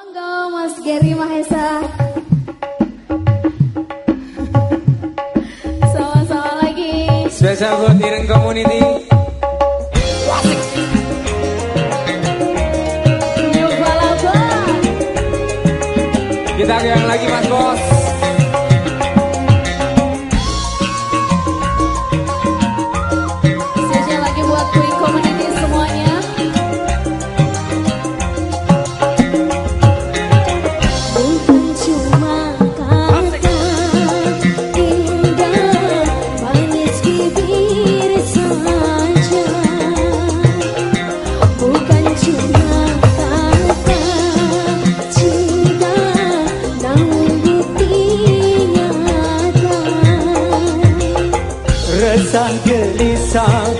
Monggo Mas Gary Mahesa. Sama-sama lagi. Spesial buat Iren Community. Kita yang lagi Mas Bos. 三月里桑。